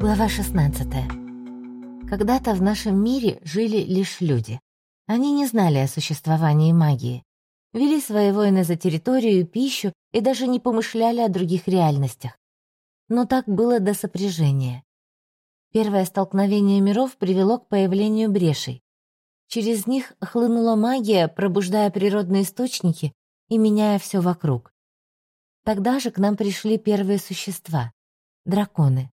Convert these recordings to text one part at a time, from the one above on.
Глава 16. Когда-то в нашем мире жили лишь люди. Они не знали о существовании магии, вели свои войны за территорию, пищу и даже не помышляли о других реальностях. Но так было до сопряжения. Первое столкновение миров привело к появлению брешей. Через них хлынула магия, пробуждая природные источники и меняя все вокруг. Тогда же к нам пришли первые существа — драконы.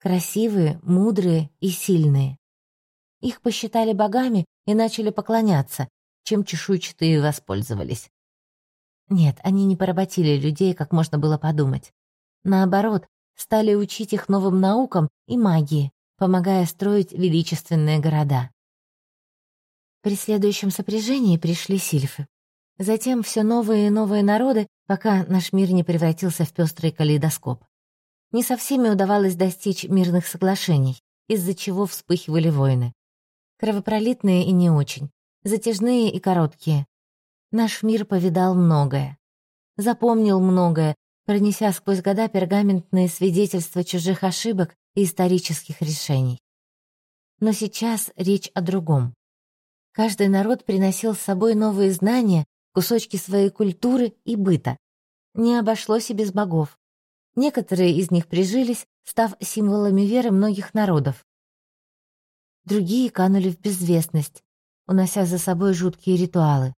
Красивые, мудрые и сильные. Их посчитали богами и начали поклоняться, чем чешуйчатые воспользовались. Нет, они не поработили людей, как можно было подумать. Наоборот, стали учить их новым наукам и магии, помогая строить величественные города. При следующем сопряжении пришли сильфы. Затем все новые и новые народы, пока наш мир не превратился в пестрый калейдоскоп. Не со всеми удавалось достичь мирных соглашений, из-за чего вспыхивали войны. Кровопролитные и не очень, затяжные и короткие. Наш мир повидал многое. Запомнил многое, пронеся сквозь года пергаментные свидетельства чужих ошибок и исторических решений. Но сейчас речь о другом. Каждый народ приносил с собой новые знания, кусочки своей культуры и быта. Не обошлось и без богов. Некоторые из них прижились, став символами веры многих народов. Другие канули в безвестность, унося за собой жуткие ритуалы.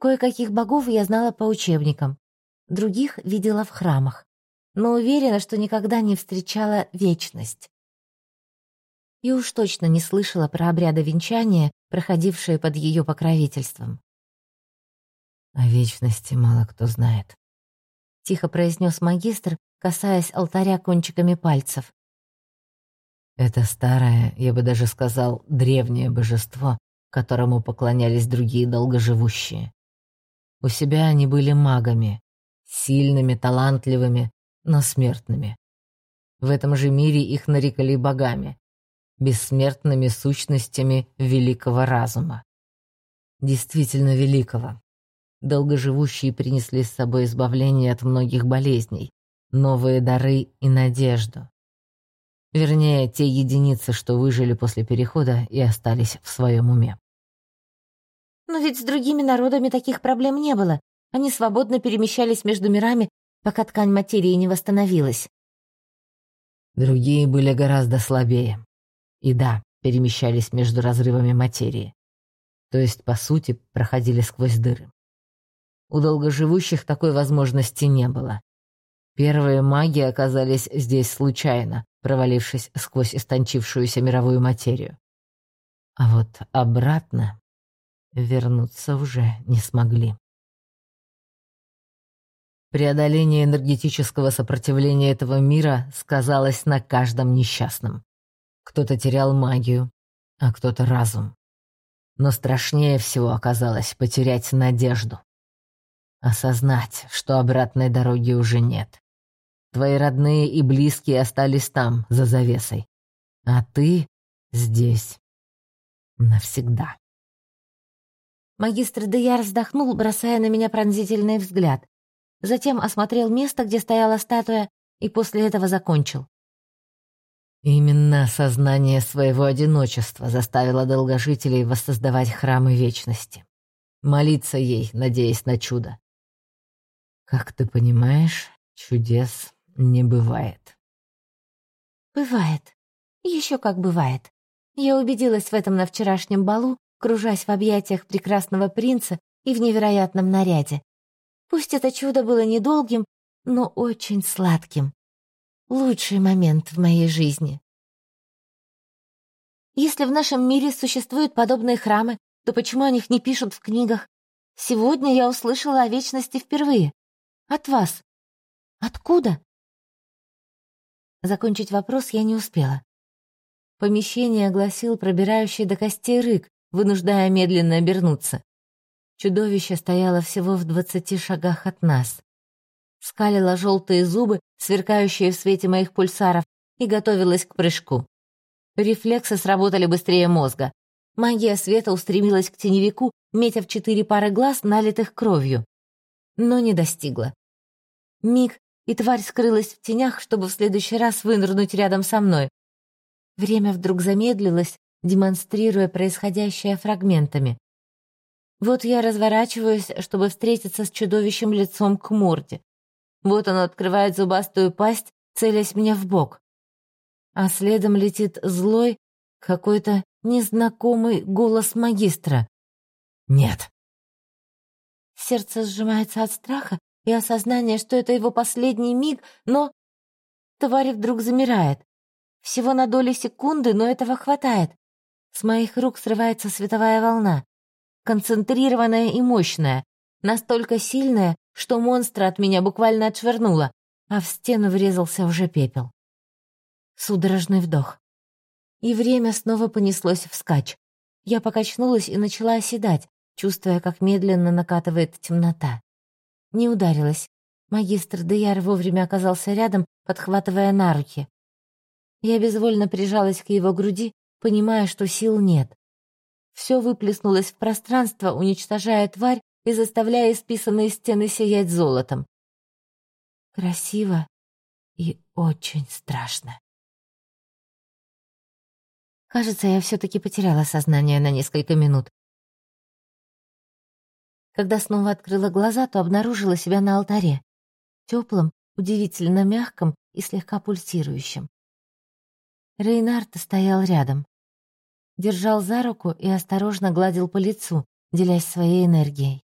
Кое-каких богов я знала по учебникам, других видела в храмах, но уверена, что никогда не встречала вечность. И уж точно не слышала про обряды венчания, проходившие под ее покровительством. О вечности мало кто знает тихо произнес магистр, касаясь алтаря кончиками пальцев. Это старое, я бы даже сказал, древнее божество, которому поклонялись другие долгоживущие. У себя они были магами, сильными, талантливыми, но смертными. В этом же мире их нарекали богами, бессмертными сущностями великого разума. Действительно великого, долгоживущие принесли с собой избавление от многих болезней, новые дары и надежду. Вернее, те единицы, что выжили после перехода и остались в своем уме. Но ведь с другими народами таких проблем не было. Они свободно перемещались между мирами, пока ткань материи не восстановилась. Другие были гораздо слабее. И да, перемещались между разрывами материи. То есть, по сути, проходили сквозь дыры. У долгоживущих такой возможности не было. Первые маги оказались здесь случайно, провалившись сквозь истончившуюся мировую материю. А вот обратно вернуться уже не смогли. Преодоление энергетического сопротивления этого мира сказалось на каждом несчастном. Кто-то терял магию, а кто-то разум. Но страшнее всего оказалось потерять надежду. Осознать, что обратной дороги уже нет. Твои родные и близкие остались там, за завесой. А ты здесь. Навсегда. Магистр Деяр вздохнул, бросая на меня пронзительный взгляд. Затем осмотрел место, где стояла статуя, и после этого закончил. Именно осознание своего одиночества заставило долгожителей воссоздавать храмы вечности. Молиться ей, надеясь на чудо. Как ты понимаешь, чудес не бывает. Бывает. Еще как бывает. Я убедилась в этом на вчерашнем балу, кружась в объятиях прекрасного принца и в невероятном наряде. Пусть это чудо было недолгим, но очень сладким. Лучший момент в моей жизни. Если в нашем мире существуют подобные храмы, то почему о них не пишут в книгах? Сегодня я услышала о вечности впервые. От вас. Откуда?» Закончить вопрос я не успела. Помещение огласил пробирающий до костей рык, вынуждая медленно обернуться. Чудовище стояло всего в двадцати шагах от нас. Скалило желтые зубы, сверкающие в свете моих пульсаров, и готовилось к прыжку. Рефлексы сработали быстрее мозга. Магия света устремилась к теневику, метя в четыре пары глаз, налитых кровью но не достигла. Миг, и тварь скрылась в тенях, чтобы в следующий раз вынырнуть рядом со мной. Время вдруг замедлилось, демонстрируя происходящее фрагментами. Вот я разворачиваюсь, чтобы встретиться с чудовищем лицом к морде. Вот оно открывает зубастую пасть, целясь мне в бок. А следом летит злой, какой-то незнакомый голос магистра. «Нет!» Сердце сжимается от страха и осознания, что это его последний миг, но... Тварь вдруг замирает. Всего на доли секунды, но этого хватает. С моих рук срывается световая волна. Концентрированная и мощная. Настолько сильная, что монстра от меня буквально отшвырнуло, а в стену врезался уже пепел. Судорожный вдох. И время снова понеслось вскачь. Я покачнулась и начала оседать, чувствуя, как медленно накатывает темнота. Не ударилась. Магистр Деяр вовремя оказался рядом, подхватывая на руки. Я безвольно прижалась к его груди, понимая, что сил нет. Все выплеснулось в пространство, уничтожая тварь и заставляя исписанные стены сиять золотом. Красиво и очень страшно. Кажется, я все-таки потеряла сознание на несколько минут. Когда снова открыла глаза, то обнаружила себя на алтаре. Теплым, удивительно мягком и слегка пульсирующим. Рейнард стоял рядом. Держал за руку и осторожно гладил по лицу, делясь своей энергией.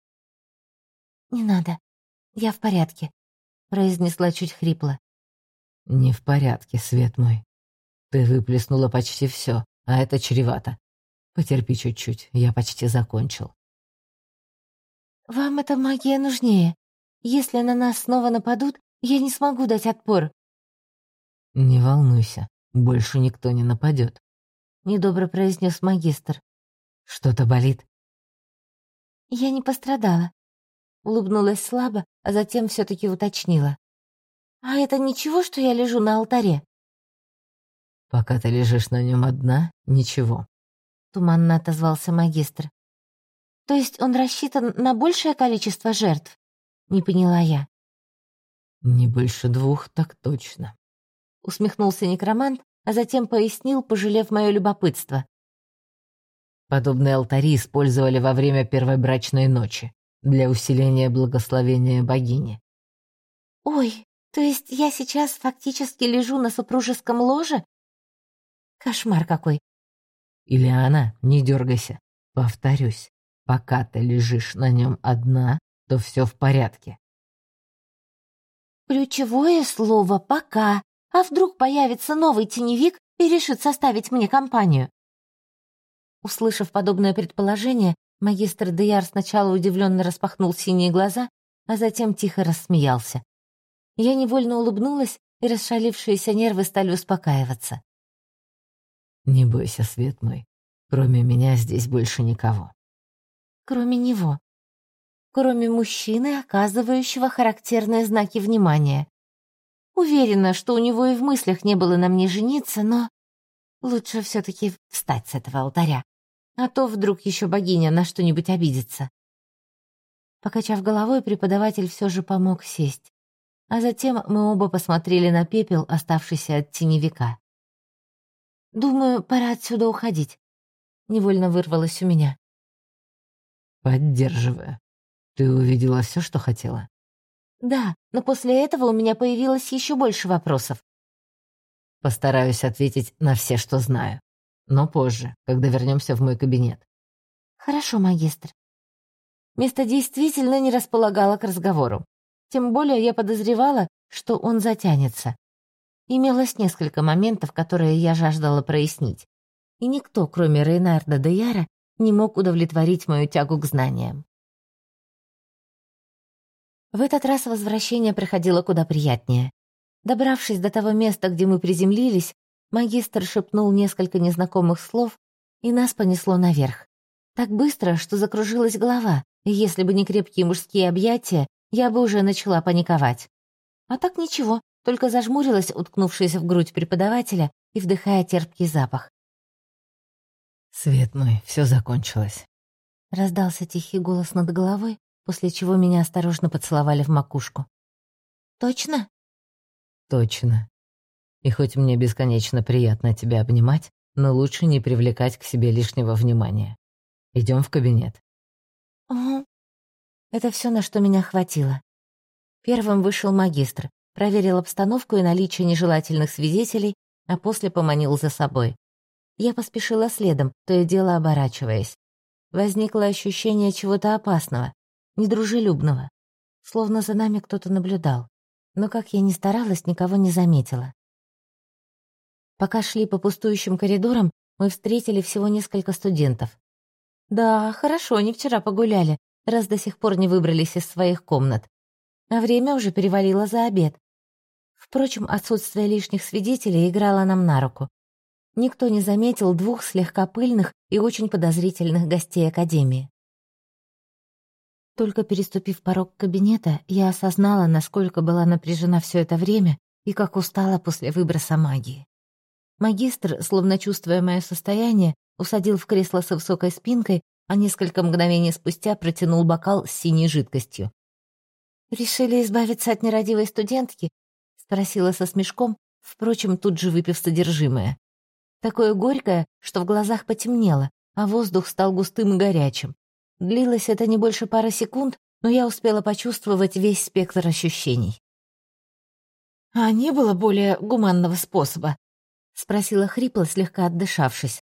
«Не надо, я в порядке», — произнесла чуть хрипло. «Не в порядке, свет мой. Ты выплеснула почти все, а это чревато. Потерпи чуть-чуть, я почти закончил». «Вам эта магия нужнее. Если на нас снова нападут, я не смогу дать отпор». «Не волнуйся, больше никто не нападет», — недобро произнес магистр. «Что-то болит?» «Я не пострадала», — улыбнулась слабо, а затем все-таки уточнила. «А это ничего, что я лежу на алтаре?» «Пока ты лежишь на нем одна, ничего», — туманно отозвался магистр. То есть он рассчитан на большее количество жертв? Не поняла я. Не больше двух, так точно. Усмехнулся некромант, а затем пояснил, пожалев мое любопытство. Подобные алтари использовали во время первой брачной ночи для усиления благословения богини. Ой, то есть я сейчас фактически лежу на супружеском ложе? Кошмар какой. Ильяна, не дергайся. Повторюсь, Пока ты лежишь на нем одна, то все в порядке. Ключевое слово «пока». А вдруг появится новый теневик и решит составить мне компанию? Услышав подобное предположение, магистр Деяр сначала удивленно распахнул синие глаза, а затем тихо рассмеялся. Я невольно улыбнулась, и расшалившиеся нервы стали успокаиваться. «Не бойся, свет мой, кроме меня здесь больше никого кроме него. Кроме мужчины, оказывающего характерные знаки внимания. Уверена, что у него и в мыслях не было на мне жениться, но лучше все-таки встать с этого алтаря, а то вдруг еще богиня на что-нибудь обидится. Покачав головой, преподаватель все же помог сесть, а затем мы оба посмотрели на пепел, оставшийся от теневика. «Думаю, пора отсюда уходить», — невольно вырвалось у меня. Поддерживаю. Ты увидела все, что хотела? Да, но после этого у меня появилось еще больше вопросов. Постараюсь ответить на все, что знаю. Но позже, когда вернемся в мой кабинет. Хорошо, магистр. Место действительно не располагало к разговору. Тем более я подозревала, что он затянется. Имелось несколько моментов, которые я жаждала прояснить. И никто, кроме Рейнарда де Яра, не мог удовлетворить мою тягу к знаниям. В этот раз возвращение проходило куда приятнее. Добравшись до того места, где мы приземлились, магистр шепнул несколько незнакомых слов, и нас понесло наверх. Так быстро, что закружилась голова, и если бы не крепкие мужские объятия, я бы уже начала паниковать. А так ничего, только зажмурилась, уткнувшись в грудь преподавателя и вдыхая терпкий запах. «Свет мой, все закончилось». Раздался тихий голос над головой, после чего меня осторожно поцеловали в макушку. «Точно?» Точно. И хоть мне бесконечно приятно тебя обнимать, но лучше не привлекать к себе лишнего внимания. Идем в кабинет. Угу. Это все, на что меня хватило. Первым вышел магистр, проверил обстановку и наличие нежелательных свидетелей, а после поманил за собой. Я поспешила следом, то и дело оборачиваясь. Возникло ощущение чего-то опасного, недружелюбного, словно за нами кто-то наблюдал. Но как я ни старалась, никого не заметила. Пока шли по пустующим коридорам, мы встретили всего несколько студентов. Да, хорошо, они вчера погуляли, раз до сих пор не выбрались из своих комнат. А время уже перевалило за обед. Впрочем, отсутствие лишних свидетелей играло нам на руку. Никто не заметил двух слегка пыльных и очень подозрительных гостей Академии. Только переступив порог кабинета, я осознала, насколько была напряжена все это время и как устала после выброса магии. Магистр, словно чувствуя мое состояние, усадил в кресло с высокой спинкой, а несколько мгновений спустя протянул бокал с синей жидкостью. «Решили избавиться от нерадивой студентки?» — спросила со смешком, впрочем, тут же выпив содержимое. Такое горькое, что в глазах потемнело, а воздух стал густым и горячим. Длилось это не больше пары секунд, но я успела почувствовать весь спектр ощущений. «А не было более гуманного способа?» — спросила хрипло, слегка отдышавшись.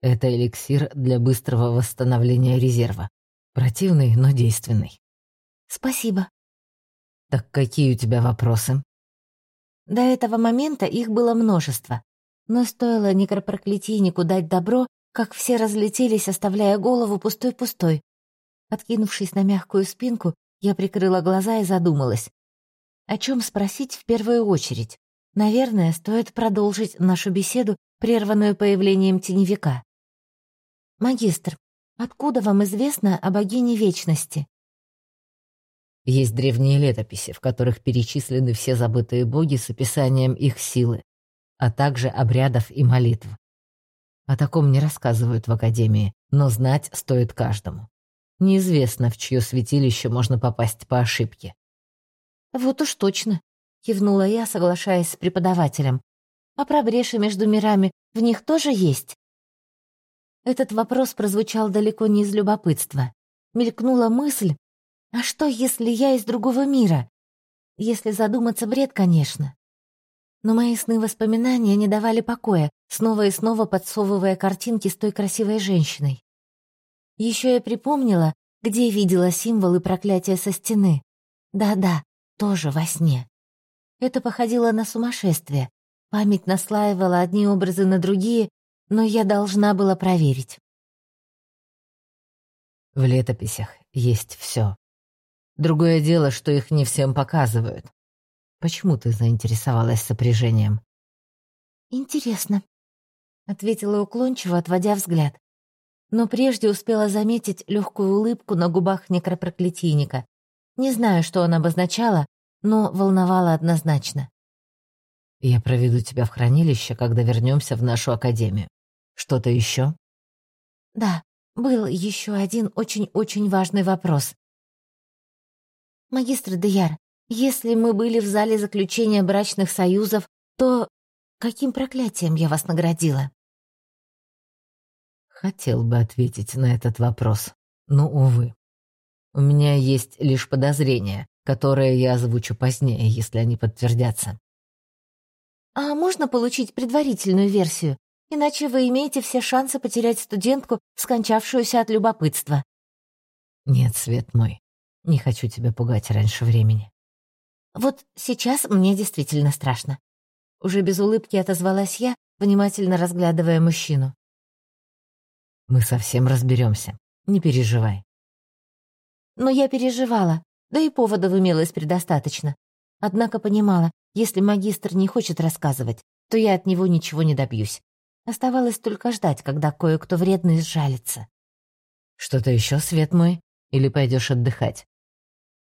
Это эликсир для быстрого восстановления резерва. Противный, но действенный. Спасибо. Так какие у тебя вопросы? До этого момента их было множество. Но стоило некропроклятийнику дать добро, как все разлетелись, оставляя голову пустой-пустой. Откинувшись на мягкую спинку, я прикрыла глаза и задумалась. О чем спросить в первую очередь? Наверное, стоит продолжить нашу беседу, прерванную появлением теневика. «Магистр, откуда вам известно о богине Вечности?» Есть древние летописи, в которых перечислены все забытые боги с описанием их силы, а также обрядов и молитв. О таком не рассказывают в Академии, но знать стоит каждому. Неизвестно, в чье святилище можно попасть по ошибке. «Вот уж точно», — кивнула я, соглашаясь с преподавателем. «А про бреши между мирами в них тоже есть?» Этот вопрос прозвучал далеко не из любопытства. Мелькнула мысль, а что, если я из другого мира? Если задуматься, бред, конечно. Но мои сны-воспоминания не давали покоя, снова и снова подсовывая картинки с той красивой женщиной. Еще я припомнила, где видела символы проклятия со стены. Да-да, тоже во сне. Это походило на сумасшествие. Память наслаивала одни образы на другие, но я должна была проверить. В летописях есть все. Другое дело, что их не всем показывают. Почему ты заинтересовалась сопряжением? Интересно, ответила уклончиво, отводя взгляд. Но прежде успела заметить легкую улыбку на губах некропроклятийника. Не знаю, что он обозначала, но волновала однозначно. Я проведу тебя в хранилище, когда вернемся в нашу академию. Что-то еще? Да, был еще один очень-очень важный вопрос. Магистр Деяр, если мы были в зале заключения брачных союзов, то каким проклятием я вас наградила? Хотел бы ответить на этот вопрос, но, увы. У меня есть лишь подозрения, которые я озвучу позднее, если они подтвердятся. А можно получить предварительную версию? Иначе вы имеете все шансы потерять студентку, скончавшуюся от любопытства. Нет, Свет мой, не хочу тебя пугать раньше времени. Вот сейчас мне действительно страшно. Уже без улыбки отозвалась я, внимательно разглядывая мужчину. Мы совсем разберемся. Не переживай. Но я переживала, да и поводов имелось предостаточно. Однако понимала, если магистр не хочет рассказывать, то я от него ничего не добьюсь. Оставалось только ждать, когда кое-кто вредный сжалится. «Что-то еще, свет мой? Или пойдешь отдыхать?»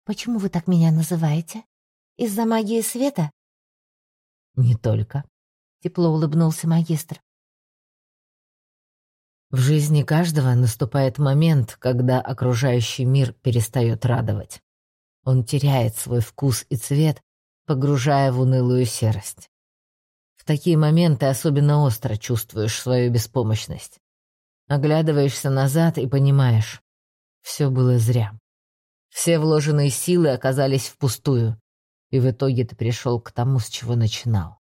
«Почему вы так меня называете? Из-за магии света?» «Не только», — тепло улыбнулся магистр. В жизни каждого наступает момент, когда окружающий мир перестает радовать. Он теряет свой вкус и цвет, погружая в унылую серость. В такие моменты особенно остро чувствуешь свою беспомощность. Оглядываешься назад и понимаешь, все было зря. Все вложенные силы оказались впустую, и в итоге ты пришел к тому, с чего начинал.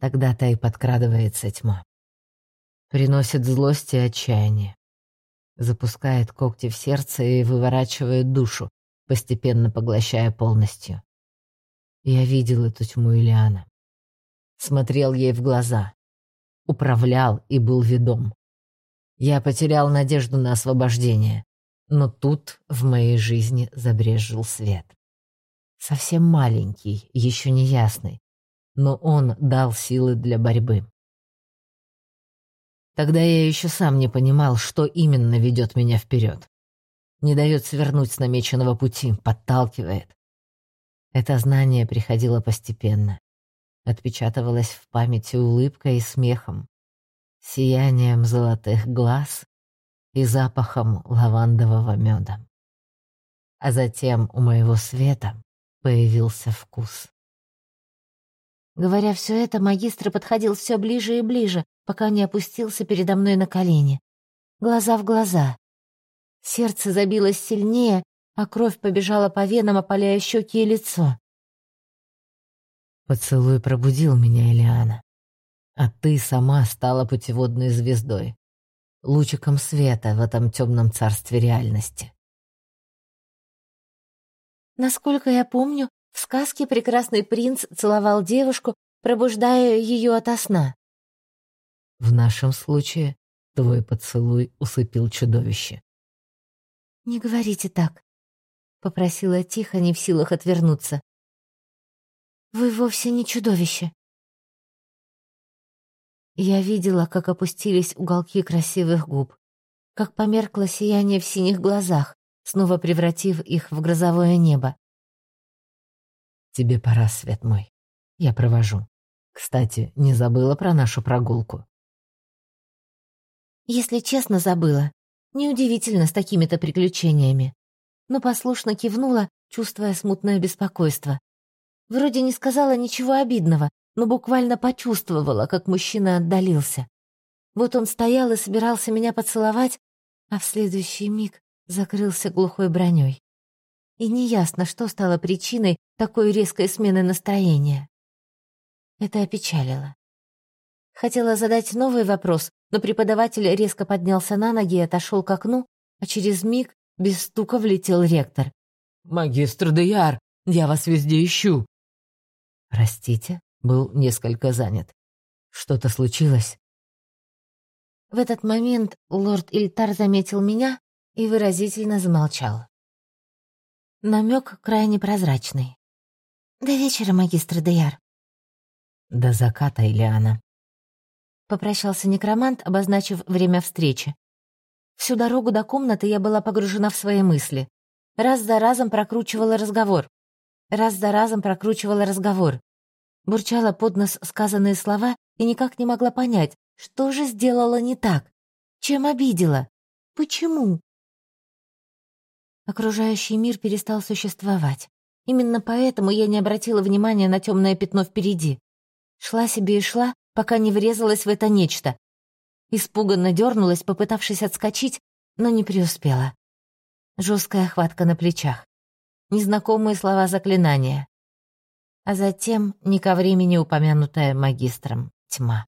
Тогда-то и подкрадывается тьма. Приносит злость и отчаяние. Запускает когти в сердце и выворачивает душу, постепенно поглощая полностью. Я видел эту тьму Ильяна. Смотрел ей в глаза. Управлял и был ведом. Я потерял надежду на освобождение. Но тут в моей жизни забрежил свет. Совсем маленький, еще не ясный, но он дал силы для борьбы. Тогда я еще сам не понимал, что именно ведет меня вперед. Не дает свернуть с намеченного пути, подталкивает. Это знание приходило постепенно. Отпечатывалось в памяти улыбкой и смехом, сиянием золотых глаз и запахом лавандового меда. А затем у моего света появился вкус. Говоря все это, магистр подходил все ближе и ближе, пока не опустился передо мной на колени. Глаза в глаза. Сердце забилось сильнее, а кровь побежала по венам, опаляя щеки и лицо. Поцелуй пробудил меня, Элиана. А ты сама стала путеводной звездой, лучиком света в этом темном царстве реальности. Насколько я помню, в сказке прекрасный принц целовал девушку, пробуждая ее ото сна. В нашем случае твой поцелуй усыпил чудовище. «Не говорите так», — попросила тихо, не в силах отвернуться. «Вы вовсе не чудовище». Я видела, как опустились уголки красивых губ, как померкло сияние в синих глазах, снова превратив их в грозовое небо. «Тебе пора, свет мой. Я провожу. Кстати, не забыла про нашу прогулку?» «Если честно, забыла. Неудивительно с такими-то приключениями». Но послушно кивнула, чувствуя смутное беспокойство. Вроде не сказала ничего обидного, но буквально почувствовала, как мужчина отдалился. Вот он стоял и собирался меня поцеловать, а в следующий миг закрылся глухой броней. И неясно, что стало причиной такой резкой смены настроения. Это опечалило. Хотела задать новый вопрос, но преподаватель резко поднялся на ноги и отошел к окну, а через миг без стука влетел ректор. «Магистр Деяр, я вас везде ищу!» «Простите, был несколько занят. Что-то случилось?» В этот момент лорд Ильтар заметил меня и выразительно замолчал. Намек крайне прозрачный. «До вечера, магистр Деяр». «До заката, Ильяна». Попрощался некромант, обозначив время встречи. Всю дорогу до комнаты я была погружена в свои мысли. Раз за разом прокручивала разговор. Раз за разом прокручивала разговор. Бурчала под нос сказанные слова и никак не могла понять, что же сделала не так. Чем обидела? Почему? Окружающий мир перестал существовать. Именно поэтому я не обратила внимания на темное пятно впереди. Шла себе и шла, пока не врезалась в это нечто. Испуганно дернулась, попытавшись отскочить, но не преуспела. Жесткая хватка на плечах. Незнакомые слова заклинания. А затем, не ко времени упомянутая магистром, тьма.